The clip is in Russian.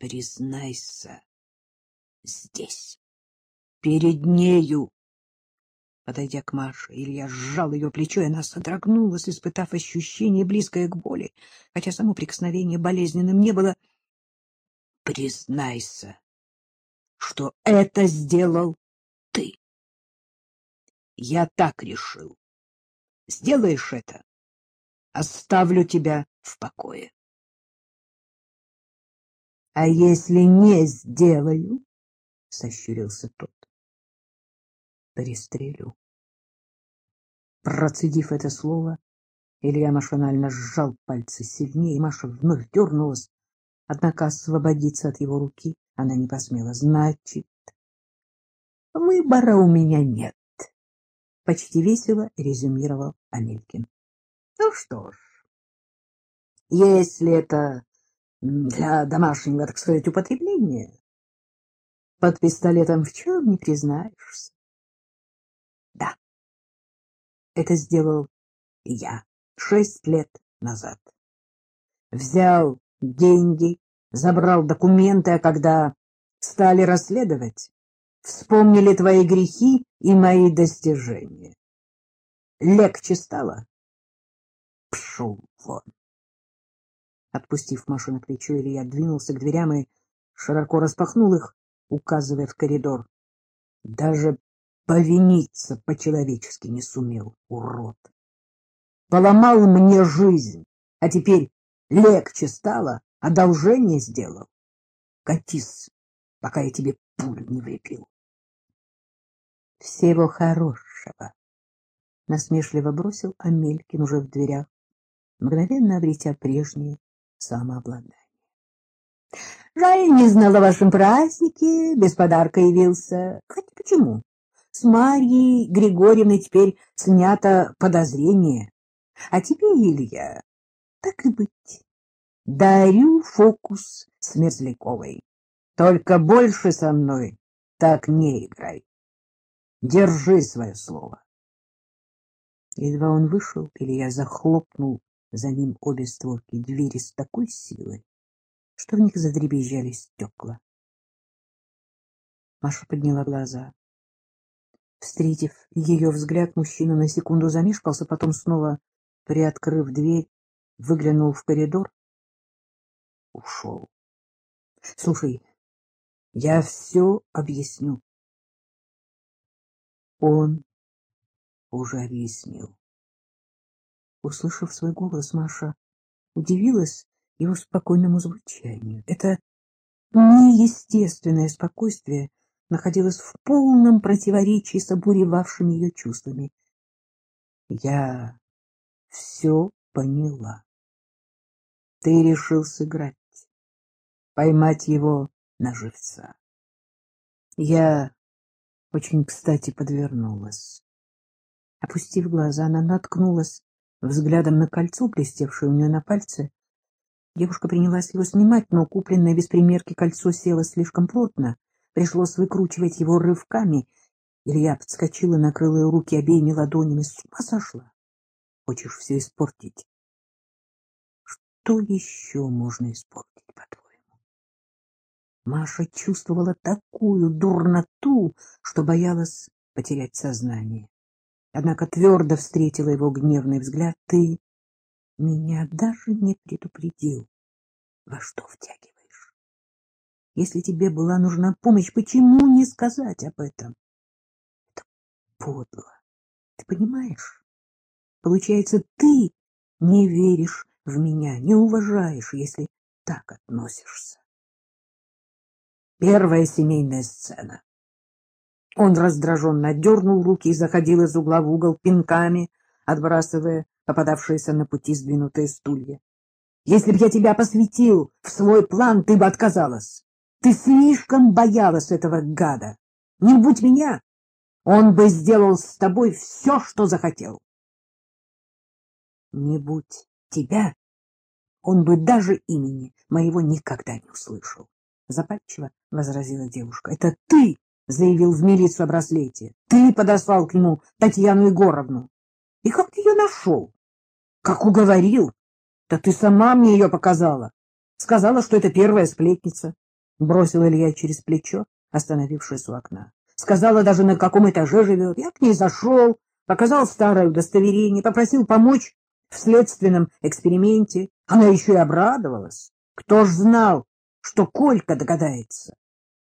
Признайся, здесь, перед нею. Подойдя к Маше, Илья сжал ее плечо, и она содрогнулась, испытав ощущение, близкое к боли, хотя само прикосновение болезненным не было. — Признайся, что это сделал ты. Я так решил. Сделаешь это, оставлю тебя в покое. — А если не сделаю? — сощурился тот. — Пристрелю. Процедив это слово, Илья машинально сжал пальцы сильнее, и Маша вновь дернулась, однако освободиться от его руки она не посмела. — Значит, выбора у меня нет, — почти весело резюмировал Амелькин. — Ну что ж, если это для домашнего, так сказать, употребления, под пистолетом в чем не признаешься. Да, это сделал я шесть лет назад. Взял деньги, забрал документы, а когда стали расследовать, вспомнили твои грехи и мои достижения. Легче стало? Пшел вон. Отпустив Машу на плечо, Илья двинулся к дверям и широко распахнул их, указывая в коридор. Даже повиниться по-человечески не сумел, урод. Поломал мне жизнь, а теперь легче стало, одолжение сделал. Катись, пока я тебе пулю не влепил. Всего хорошего. Насмешливо бросил Амелькин уже в дверях, мгновенно обретя прежнее самообладание. Жаль, не знала о вашем празднике, без подарка явился. Хотя почему? С Марьей Григорьевной теперь снято подозрение. А тебе, Илья, так и быть. Дарю фокус с Мерзляковой. Только больше со мной так не играй. Держи свое слово. Едва он вышел, Илья захлопнул за ним обе створки двери с такой силой, что в них задребезжали стекла. Маша подняла глаза. Встретив ее взгляд, мужчина на секунду замешкался, потом снова, приоткрыв дверь, выглянул в коридор. Ушел. — Слушай, я все объясню. Он уже объяснил. Услышав свой голос, Маша удивилась его спокойному звучанию. Это неестественное спокойствие находилось в полном противоречии с обуревавшими ее чувствами. Я все поняла. Ты решил сыграть, поймать его на живца. Я очень кстати подвернулась. Опустив глаза, она наткнулась взглядом на кольцо, блестевшее у нее на пальце. Девушка принялась его снимать, но купленное без примерки кольцо село слишком плотно. Пришлось выкручивать его рывками. Илья подскочила, накрыла ее руки обеими ладонями. С ума сошла? Хочешь все испортить? Что еще можно испортить, по-твоему? Маша чувствовала такую дурноту, что боялась потерять сознание. Однако твердо встретила его гневный взгляд. Ты меня даже не предупредил. Во что втягиваешь? Если тебе была нужна помощь, почему не сказать об этом? Это подло. Ты понимаешь? Получается, ты не веришь в меня, не уважаешь, если так относишься. Первая семейная сцена. Он раздраженно отдернул руки и заходил из угла в угол пинками, отбрасывая попадавшиеся на пути сдвинутые стулья. Если б я тебя посвятил в свой план, ты бы отказалась. Ты слишком боялась этого гада. Не будь меня, он бы сделал с тобой все, что захотел. Не будь тебя, он бы даже имени моего никогда не услышал. Запальчиво возразила девушка. Это ты заявил в милицию о браслете. Ты подослал к нему Татьяну Егоровну. И как ты ее нашел? Как уговорил? Да ты сама мне ее показала. Сказала, что это первая сплетница. Бросил Илья через плечо, остановившись у окна. Сказала даже, на каком этаже живет. Я к ней зашел, показал старое удостоверение, попросил помочь в следственном эксперименте. Она еще и обрадовалась. Кто ж знал, что Колька догадается?